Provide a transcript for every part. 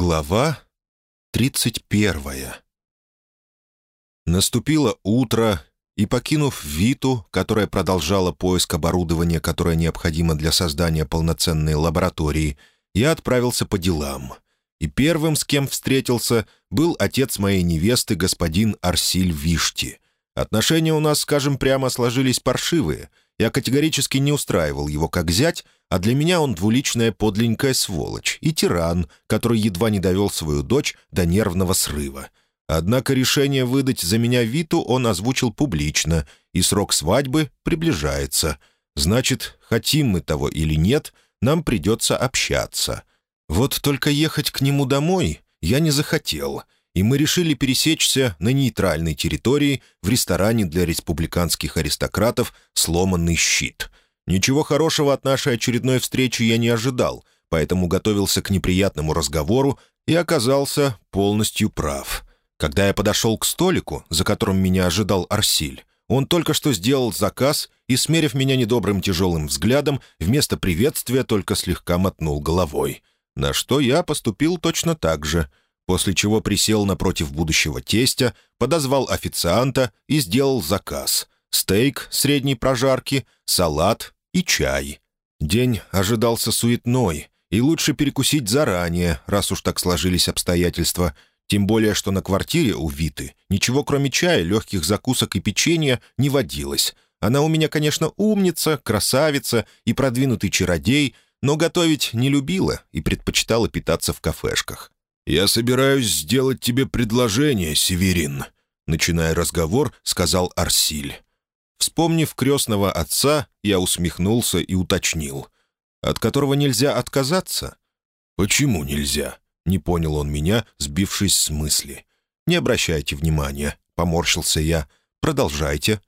Глава тридцать первая Наступило утро, и, покинув Виту, которая продолжала поиск оборудования, которое необходимо для создания полноценной лаборатории, я отправился по делам. И первым, с кем встретился, был отец моей невесты, господин Арсиль Вишти. Отношения у нас, скажем прямо, сложились паршивые. Я категорически не устраивал его как зять, а для меня он двуличная подленькая сволочь и тиран, который едва не довел свою дочь до нервного срыва. Однако решение выдать за меня Виту он озвучил публично, и срок свадьбы приближается. Значит, хотим мы того или нет, нам придется общаться. Вот только ехать к нему домой я не захотел, и мы решили пересечься на нейтральной территории в ресторане для республиканских аристократов «Сломанный щит». Ничего хорошего от нашей очередной встречи я не ожидал, поэтому готовился к неприятному разговору и оказался полностью прав. Когда я подошел к столику, за которым меня ожидал Арсиль, он только что сделал заказ и, смерив меня недобрым тяжелым взглядом, вместо приветствия только слегка мотнул головой. На что я поступил точно так же, после чего присел напротив будущего тестя, подозвал официанта и сделал заказ. Стейк средней прожарки, салат и чай. День ожидался суетной, и лучше перекусить заранее, раз уж так сложились обстоятельства. Тем более, что на квартире у Виты ничего кроме чая, легких закусок и печенья не водилось. Она у меня, конечно, умница, красавица и продвинутый чародей, но готовить не любила и предпочитала питаться в кафешках. «Я собираюсь сделать тебе предложение, Северин», — начиная разговор, сказал Арсиль. Вспомнив крестного отца, я усмехнулся и уточнил. «От которого нельзя отказаться?» «Почему нельзя?» — не понял он меня, сбившись с мысли. «Не обращайте внимания», — поморщился я. «Продолжайте».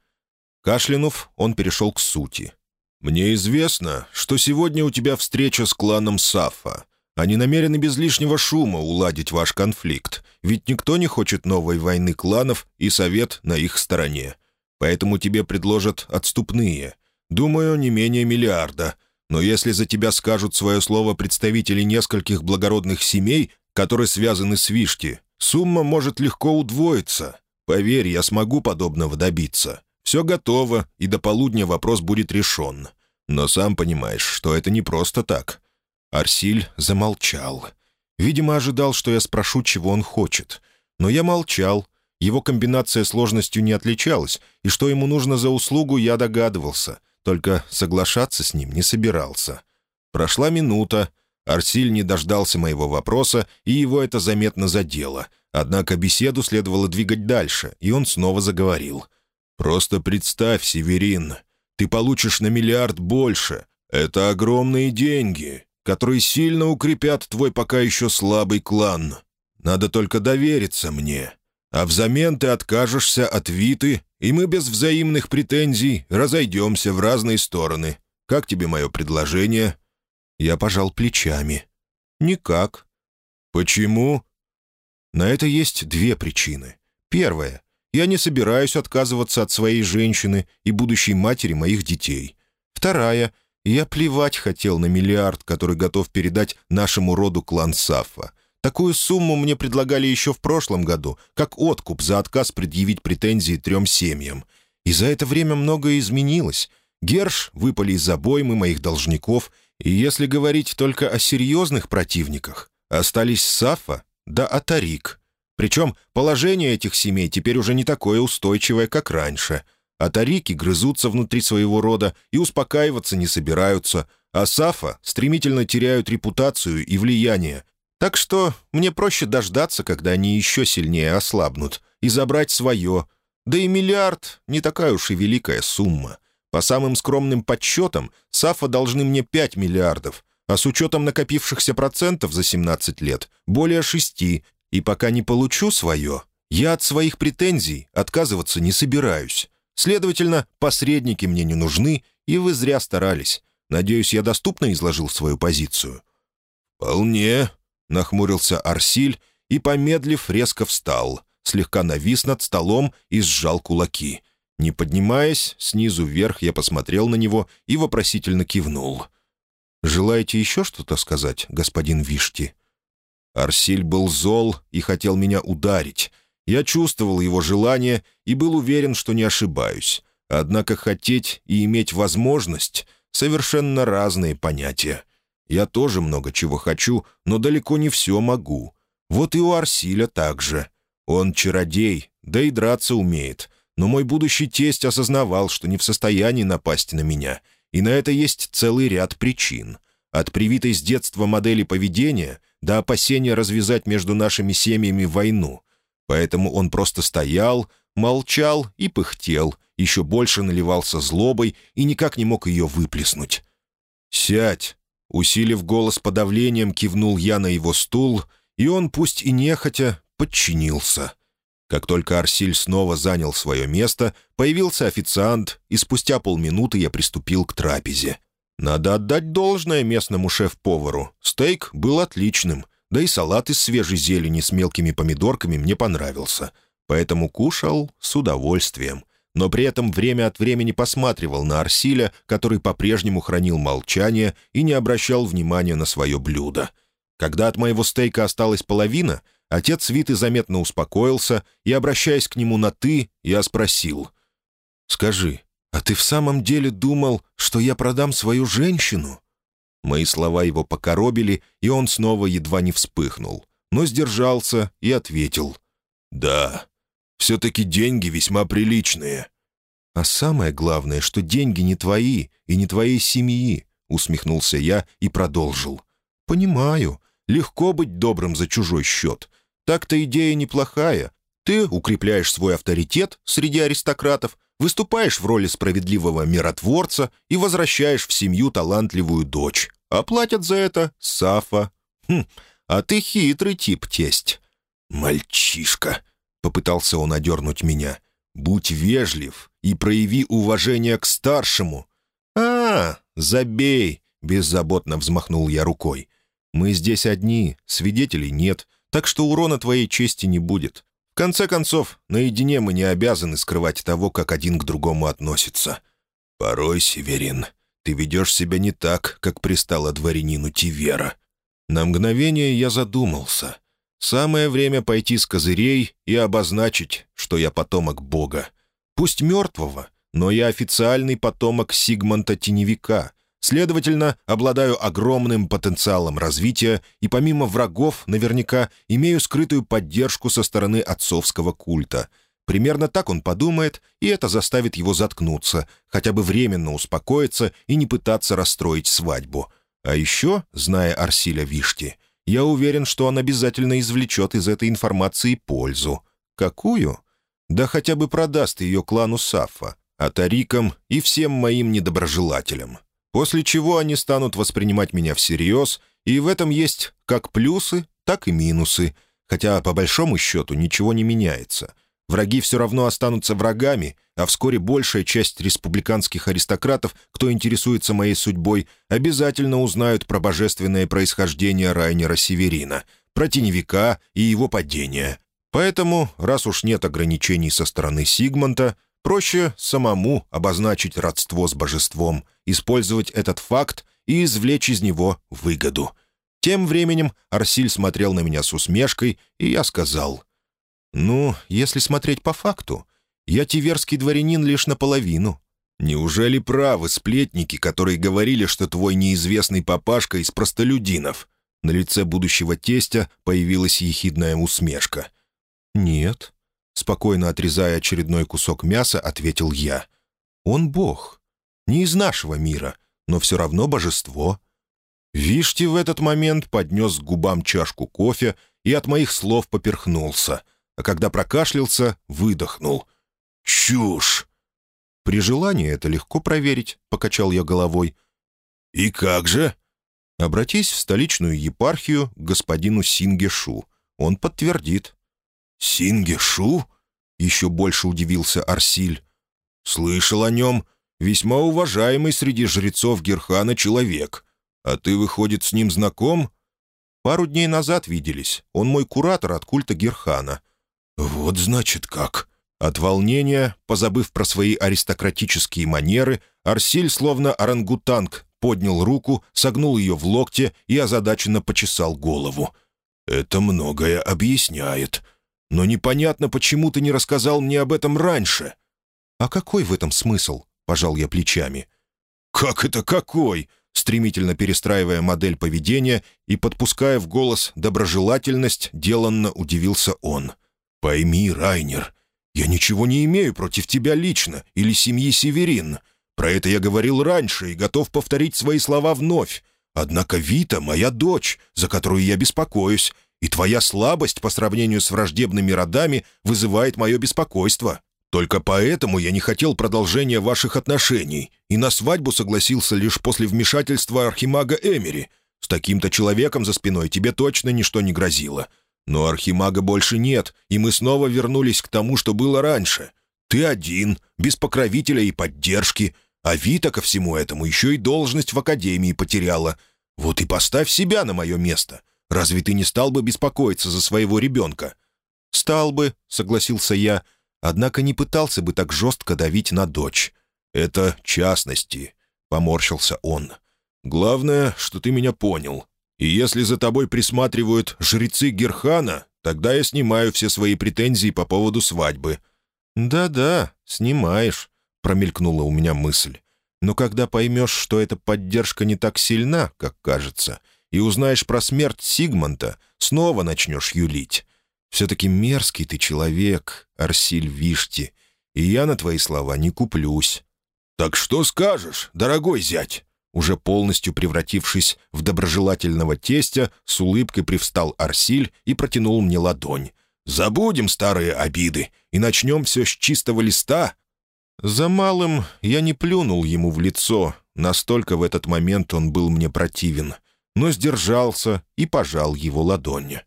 Кашлянув, он перешел к сути. «Мне известно, что сегодня у тебя встреча с кланом Сафа. Они намерены без лишнего шума уладить ваш конфликт, ведь никто не хочет новой войны кланов и совет на их стороне поэтому тебе предложат отступные. Думаю, не менее миллиарда. Но если за тебя скажут свое слово представители нескольких благородных семей, которые связаны с Вишки, сумма может легко удвоиться. Поверь, я смогу подобного добиться. Все готово, и до полудня вопрос будет решен. Но сам понимаешь, что это не просто так». Арсиль замолчал. Видимо, ожидал, что я спрошу, чего он хочет. Но я молчал, его комбинация сложностью не отличалась, и что ему нужно за услугу, я догадывался, только соглашаться с ним не собирался. Прошла минута, Арсиль не дождался моего вопроса, и его это заметно задело. Однако беседу следовало двигать дальше, и он снова заговорил. «Просто представь, Северин, ты получишь на миллиард больше. Это огромные деньги, которые сильно укрепят твой пока еще слабый клан. Надо только довериться мне а взамен ты откажешься от Виты, и мы без взаимных претензий разойдемся в разные стороны. Как тебе мое предложение?» Я пожал плечами. «Никак». «Почему?» На это есть две причины. Первая. Я не собираюсь отказываться от своей женщины и будущей матери моих детей. Вторая. Я плевать хотел на миллиард, который готов передать нашему роду клан Сафа. Такую сумму мне предлагали еще в прошлом году, как откуп за отказ предъявить претензии трем семьям. И за это время многое изменилось. Герш выпали из обоймы моих должников, и если говорить только о серьезных противниках, остались Сафа да Атарик. Причем положение этих семей теперь уже не такое устойчивое, как раньше. Атарики грызутся внутри своего рода и успокаиваться не собираются, а Сафа стремительно теряют репутацию и влияние, так что мне проще дождаться, когда они еще сильнее ослабнут, и забрать свое. Да и миллиард — не такая уж и великая сумма. По самым скромным подсчетам, Сафа должны мне 5 миллиардов, а с учетом накопившихся процентов за 17 лет — более 6, и пока не получу свое, я от своих претензий отказываться не собираюсь. Следовательно, посредники мне не нужны, и вы зря старались. Надеюсь, я доступно изложил свою позицию». «Вполне», Нахмурился Арсиль и, помедлив, резко встал, слегка навис над столом и сжал кулаки. Не поднимаясь, снизу вверх я посмотрел на него и вопросительно кивнул. «Желаете еще что-то сказать, господин Вишти?» Арсиль был зол и хотел меня ударить. Я чувствовал его желание и был уверен, что не ошибаюсь. Однако хотеть и иметь возможность — совершенно разные понятия. Я тоже много чего хочу, но далеко не все могу. Вот и у Арсиля так же. Он чародей, да и драться умеет. Но мой будущий тесть осознавал, что не в состоянии напасть на меня. И на это есть целый ряд причин. От привитой с детства модели поведения до опасения развязать между нашими семьями войну. Поэтому он просто стоял, молчал и пыхтел, еще больше наливался злобой и никак не мог ее выплеснуть. «Сядь!» Усилив голос подавлением, кивнул я на его стул, и он, пусть и нехотя, подчинился. Как только Арсиль снова занял свое место, появился официант, и спустя полминуты я приступил к трапезе. Надо отдать должное местному шеф-повару. Стейк был отличным, да и салат из свежей зелени с мелкими помидорками мне понравился. Поэтому кушал с удовольствием но при этом время от времени посматривал на Арсиля, который по-прежнему хранил молчание и не обращал внимания на свое блюдо. Когда от моего стейка осталась половина, отец Виты заметно успокоился, и, обращаясь к нему на «ты», я спросил. «Скажи, а ты в самом деле думал, что я продам свою женщину?» Мои слова его покоробили, и он снова едва не вспыхнул, но сдержался и ответил. «Да, все-таки деньги весьма приличные». «А самое главное, что деньги не твои и не твоей семьи», — усмехнулся я и продолжил. «Понимаю. Легко быть добрым за чужой счет. Так-то идея неплохая. Ты укрепляешь свой авторитет среди аристократов, выступаешь в роли справедливого миротворца и возвращаешь в семью талантливую дочь. А платят за это Сафа. Хм, а ты хитрый тип, тесть». «Мальчишка», Попытался он одернуть меня. «Будь вежлив и прояви уважение к старшему». «А, забей!» — беззаботно взмахнул я рукой. «Мы здесь одни, свидетелей нет, так что урона твоей чести не будет. В конце концов, наедине мы не обязаны скрывать того, как один к другому относятся». «Порой, Северин, ты ведешь себя не так, как пристало дворянину Тивера». На мгновение я задумался. Самое время пойти с козырей и обозначить, что я потомок Бога. Пусть мертвого, но я официальный потомок Сигмонта Теневика, следовательно, обладаю огромным потенциалом развития и помимо врагов наверняка имею скрытую поддержку со стороны отцовского культа. Примерно так он подумает, и это заставит его заткнуться, хотя бы временно успокоиться и не пытаться расстроить свадьбу. А еще, зная Арсиля Вишти, — я уверен, что он обязательно извлечет из этой информации пользу. Какую? Да хотя бы продаст ее клану Сафа, Атарикам и всем моим недоброжелателям. После чего они станут воспринимать меня всерьез, и в этом есть как плюсы, так и минусы, хотя по большому счету ничего не меняется. Враги все равно останутся врагами, а вскоре большая часть республиканских аристократов, кто интересуется моей судьбой, обязательно узнают про божественное происхождение Райнера Северина, про теневика и его падение. Поэтому, раз уж нет ограничений со стороны Сигмонта, проще самому обозначить родство с божеством, использовать этот факт и извлечь из него выгоду. Тем временем Арсиль смотрел на меня с усмешкой, и я сказал, «Ну, если смотреть по факту, я тиверский дворянин лишь наполовину. Неужели правы сплетники, которые говорили, что твой неизвестный папашка из простолюдинов?» На лице будущего тестя появилась ехидная усмешка. «Нет», — спокойно отрезая очередной кусок мяса, ответил я. «Он бог. Не из нашего мира, но все равно божество». Вишти в этот момент поднес к губам чашку кофе и от моих слов поперхнулся, а когда прокашлялся, выдохнул. «Чушь!» «При желании это легко проверить», — покачал я головой. «И как же?» «Обратись в столичную епархию к господину Сингешу. Он подтвердит». «Сингешу?» — еще больше удивился Арсиль. «Слышал о нем. Весьма уважаемый среди жрецов Герхана человек. А ты, выходит, с ним знаком?» «Пару дней назад виделись. Он мой куратор от культа Герхана». «Вот значит как!» От волнения, позабыв про свои аристократические манеры, Арсиль, словно орангутанг, поднял руку, согнул ее в локте и озадаченно почесал голову. «Это многое объясняет. Но непонятно, почему ты не рассказал мне об этом раньше». «А какой в этом смысл?» — пожал я плечами. «Как это какой?» Стремительно перестраивая модель поведения и подпуская в голос доброжелательность, деланно удивился он. «Пойми, Райнер, я ничего не имею против тебя лично или семьи Северин. Про это я говорил раньше и готов повторить свои слова вновь. Однако Вита — моя дочь, за которую я беспокоюсь, и твоя слабость по сравнению с враждебными родами вызывает мое беспокойство. Только поэтому я не хотел продолжения ваших отношений и на свадьбу согласился лишь после вмешательства архимага Эмери. С таким-то человеком за спиной тебе точно ничто не грозило. Но архимага больше нет, и мы снова вернулись к тому, что было раньше. Ты один, без покровителя и поддержки, а Вита ко всему этому еще и должность в академии потеряла. Вот и поставь себя на мое место. Разве ты не стал бы беспокоиться за своего ребенка?» «Стал бы», — согласился я, — однако не пытался бы так жестко давить на дочь. «Это частности», — поморщился он. «Главное, что ты меня понял. И если за тобой присматривают жрецы Герхана, тогда я снимаю все свои претензии по поводу свадьбы». «Да-да, снимаешь», — промелькнула у меня мысль. «Но когда поймешь, что эта поддержка не так сильна, как кажется, и узнаешь про смерть Сигмонта, снова начнешь юлить. Все-таки мерзкий ты человек, Арсиль Вишти, и я на твои слова не куплюсь». «Так что скажешь, дорогой зять?» Уже полностью превратившись в доброжелательного тестя, с улыбкой привстал Арсиль и протянул мне ладонь. «Забудем старые обиды и начнем все с чистого листа». За малым я не плюнул ему в лицо, настолько в этот момент он был мне противен, но сдержался и пожал его ладонь.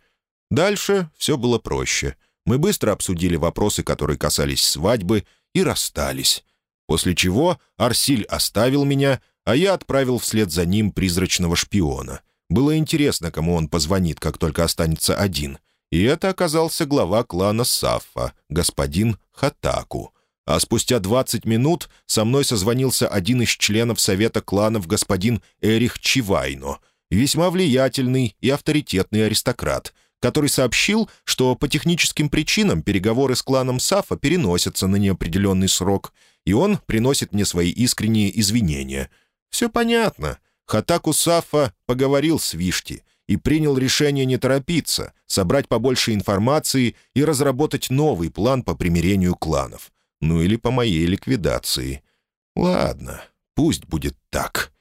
Дальше все было проще. Мы быстро обсудили вопросы, которые касались свадьбы, и расстались. После чего Арсиль оставил меня, а я отправил вслед за ним призрачного шпиона. Было интересно, кому он позвонит, как только останется один. И это оказался глава клана Саффа, господин Хатаку. А спустя 20 минут со мной созвонился один из членов совета кланов господин Эрих Чивайно, весьма влиятельный и авторитетный аристократ — который сообщил, что по техническим причинам переговоры с кланом Сафа переносятся на неопределенный срок, и он приносит мне свои искренние извинения. Все понятно. Хатаку Сафа поговорил с Вишти и принял решение не торопиться, собрать побольше информации и разработать новый план по примирению кланов. Ну или по моей ликвидации. Ладно, пусть будет так.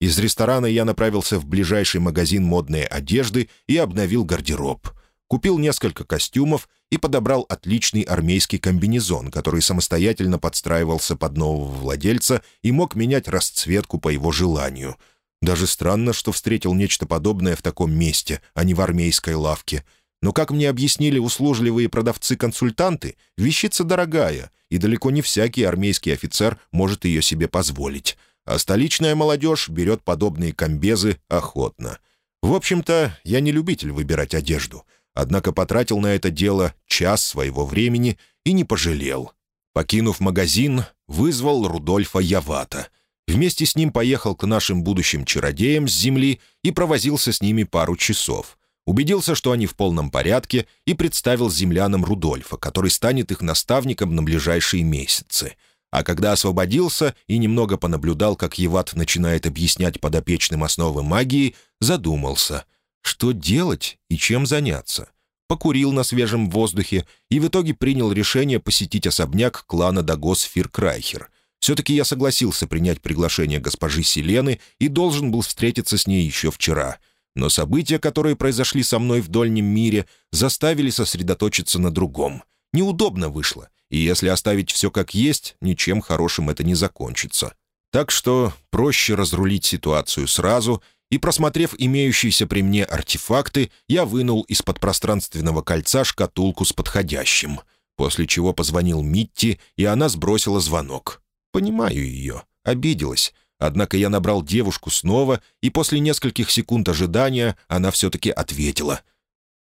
Из ресторана я направился в ближайший магазин модной одежды и обновил гардероб. Купил несколько костюмов и подобрал отличный армейский комбинезон, который самостоятельно подстраивался под нового владельца и мог менять расцветку по его желанию. Даже странно, что встретил нечто подобное в таком месте, а не в армейской лавке. Но, как мне объяснили услужливые продавцы-консультанты, вещица дорогая, и далеко не всякий армейский офицер может ее себе позволить а столичная молодежь берет подобные комбезы охотно. В общем-то, я не любитель выбирать одежду, однако потратил на это дело час своего времени и не пожалел. Покинув магазин, вызвал Рудольфа Явата. Вместе с ним поехал к нашим будущим чародеям с земли и провозился с ними пару часов. Убедился, что они в полном порядке, и представил землянам Рудольфа, который станет их наставником на ближайшие месяцы — а когда освободился и немного понаблюдал, как Еват начинает объяснять подопечным основы магии, задумался, что делать и чем заняться. Покурил на свежем воздухе и в итоге принял решение посетить особняк клана Дагос Фиркрайхер. Все-таки я согласился принять приглашение госпожи Селены и должен был встретиться с ней еще вчера. Но события, которые произошли со мной в Дольнем мире, заставили сосредоточиться на другом. Неудобно вышло — и если оставить все как есть, ничем хорошим это не закончится. Так что проще разрулить ситуацию сразу, и, просмотрев имеющиеся при мне артефакты, я вынул из-под пространственного кольца шкатулку с подходящим, после чего позвонил Митти, и она сбросила звонок. Понимаю ее, обиделась. Однако я набрал девушку снова, и после нескольких секунд ожидания она все-таки ответила.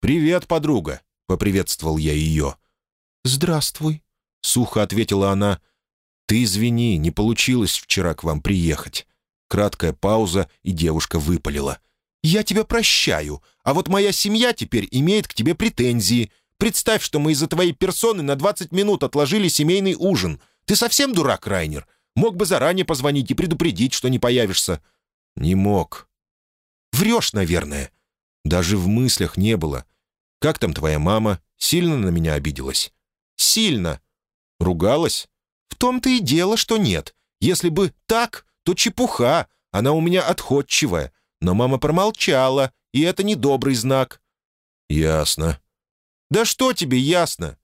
«Привет, подруга», — поприветствовал я ее. «Здравствуй», Сухо ответила она. «Ты извини, не получилось вчера к вам приехать». Краткая пауза, и девушка выпалила. «Я тебя прощаю, А вот моя семья теперь имеет к тебе претензии. Представь, что мы из-за твоей персоны на 20 минут отложили семейный ужин. Ты совсем дурак, Райнер? Мог бы заранее позвонить и предупредить, что не появишься». «Не мог». «Врешь, наверное». «Даже в мыслях не было. Как там твоя мама? Сильно на меня обиделась?» «Сильно». «Ругалась?» «В том-то и дело, что нет. Если бы так, то чепуха. Она у меня отходчивая. Но мама промолчала, и это недобрый знак». «Ясно». «Да что тебе ясно?»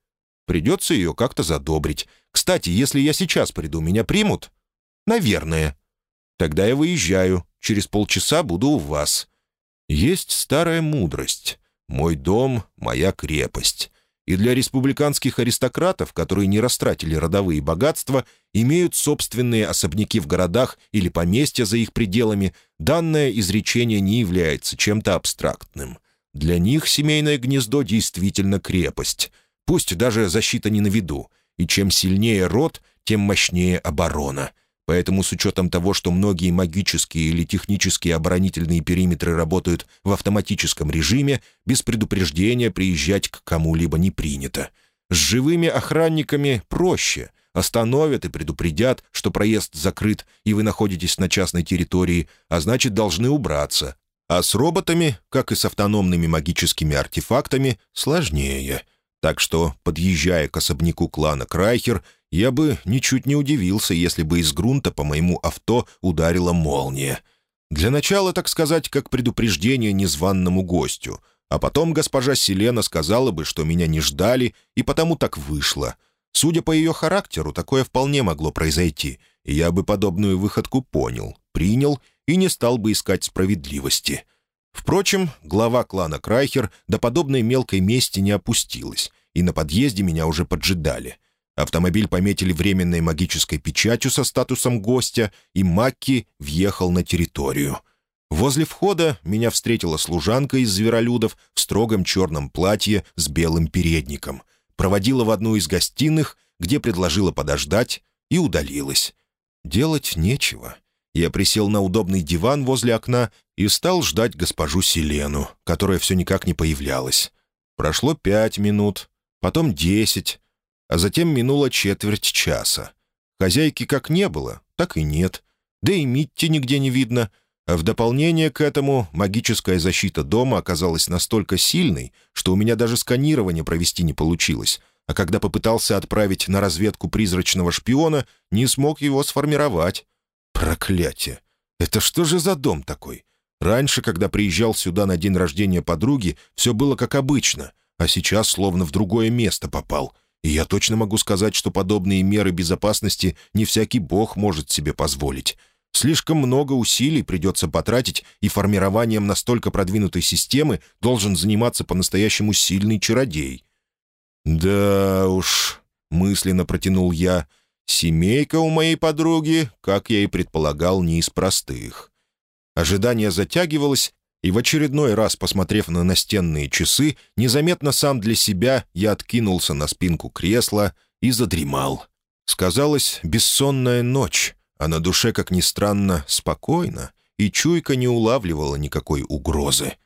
«Придется ее как-то задобрить. Кстати, если я сейчас приду, меня примут?» «Наверное». «Тогда я выезжаю. Через полчаса буду у вас». Есть старая мудрость. «Мой дом — моя крепость». И для республиканских аристократов, которые не растратили родовые богатства, имеют собственные особняки в городах или поместья за их пределами, данное изречение не является чем-то абстрактным. Для них семейное гнездо действительно крепость. Пусть даже защита не на виду — и чем сильнее род, тем мощнее оборона. Поэтому с учетом того, что многие магические или технические оборонительные периметры работают в автоматическом режиме, без предупреждения приезжать к кому-либо не принято. С живыми охранниками проще. Остановят и предупредят, что проезд закрыт, и вы находитесь на частной территории, а значит, должны убраться. А с роботами, как и с автономными магическими артефактами, сложнее. Так что, подъезжая к особняку клана Крайхер, я бы ничуть не удивился, если бы из грунта по моему авто ударила молния. Для начала, так сказать, как предупреждение незваному гостю, а потом госпожа Селена сказала бы, что меня не ждали, и потому так вышло. Судя по ее характеру, такое вполне могло произойти, и я бы подобную выходку понял, принял и не стал бы искать справедливости. Впрочем, глава клана Крайхер до подобной мелкой мести не опустилась, и на подъезде меня уже поджидали. Автомобиль пометили временной магической печатью со статусом гостя, и Макки въехал на территорию. Возле входа меня встретила служанка из зверолюдов в строгом черном платье с белым передником. Проводила в одну из гостиных, где предложила подождать, и удалилась. Делать нечего. Я присел на удобный диван возле окна и стал ждать госпожу Селену, которая все никак не появлялась. Прошло пять минут, потом десять, а затем минула четверть часа. Хозяйки как не было, так и нет. Да и Митти нигде не видно. А в дополнение к этому магическая защита дома оказалась настолько сильной, что у меня даже сканирование провести не получилось, а когда попытался отправить на разведку призрачного шпиона, не смог его сформировать. Проклятие! Это что же за дом такой? Раньше, когда приезжал сюда на день рождения подруги, все было как обычно, а сейчас словно в другое место попал. И я точно могу сказать, что подобные меры безопасности не всякий бог может себе позволить. Слишком много усилий придется потратить, и формированием настолько продвинутой системы должен заниматься по-настоящему сильный чародей. «Да уж», — мысленно протянул я, — «семейка у моей подруги, как я и предполагал, не из простых». Ожидание затягивалось, и в очередной раз, посмотрев на настенные часы, незаметно сам для себя я откинулся на спинку кресла и задремал. Сказалась бессонная ночь, а на душе, как ни странно, спокойно, и чуйка не улавливала никакой угрозы.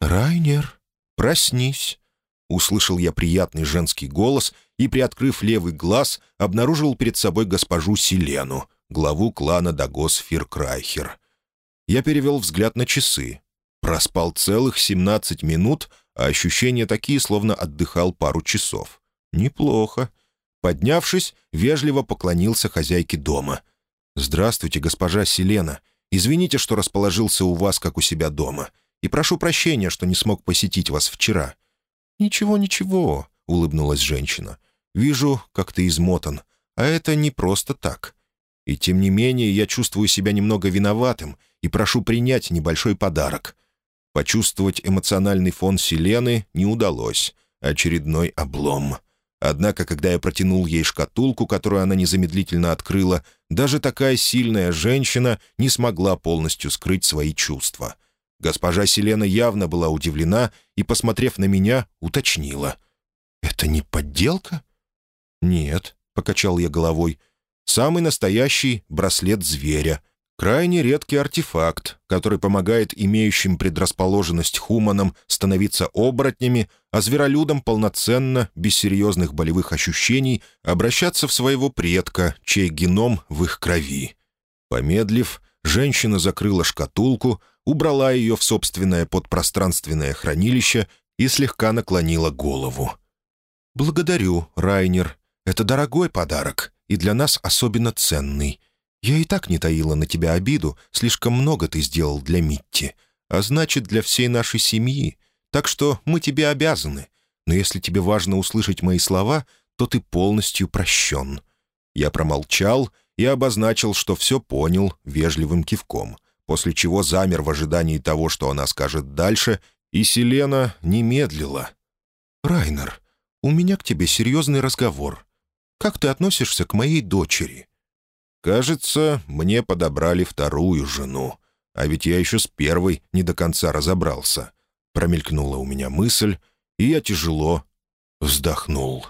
«Райнер, проснись!» Услышал я приятный женский голос и, приоткрыв левый глаз, обнаружил перед собой госпожу Селену, главу клана Дагос Фиркрайхер. Я перевел взгляд на часы. Проспал целых 17 минут, а ощущения такие, словно отдыхал пару часов. Неплохо. Поднявшись, вежливо поклонился хозяйке дома. «Здравствуйте, госпожа Селена. Извините, что расположился у вас, как у себя дома. И прошу прощения, что не смог посетить вас вчера». «Ничего, ничего», — улыбнулась женщина. «Вижу, как ты измотан. А это не просто так. И тем не менее я чувствую себя немного виноватым и прошу принять небольшой подарок». Почувствовать эмоциональный фон Селены не удалось. Очередной облом. Однако, когда я протянул ей шкатулку, которую она незамедлительно открыла, даже такая сильная женщина не смогла полностью скрыть свои чувства. Госпожа Селена явно была удивлена и, посмотрев на меня, уточнила. «Это не подделка?» «Нет», — покачал я головой. «Самый настоящий браслет зверя. Крайне редкий артефакт, который помогает имеющим предрасположенность хуманам становиться оборотнями, а зверолюдам полноценно, без серьезных болевых ощущений, обращаться в своего предка, чей геном в их крови. Помедлив, женщина закрыла шкатулку, убрала ее в собственное подпространственное хранилище и слегка наклонила голову. «Благодарю, Райнер. Это дорогой подарок и для нас особенно ценный. Я и так не таила на тебя обиду, слишком много ты сделал для Митти, а значит, для всей нашей семьи. Так что мы тебе обязаны. Но если тебе важно услышать мои слова, то ты полностью прощен». Я промолчал и обозначил, что все понял вежливым кивком, после чего замер в ожидании того, что она скажет дальше, и Селена не медлила. «Райнер, у меня к тебе серьезный разговор. Как ты относишься к моей дочери?» Кажется, мне подобрали вторую жену. А ведь я еще с первой не до конца разобрался. Промелькнула у меня мысль, и я тяжело вздохнул.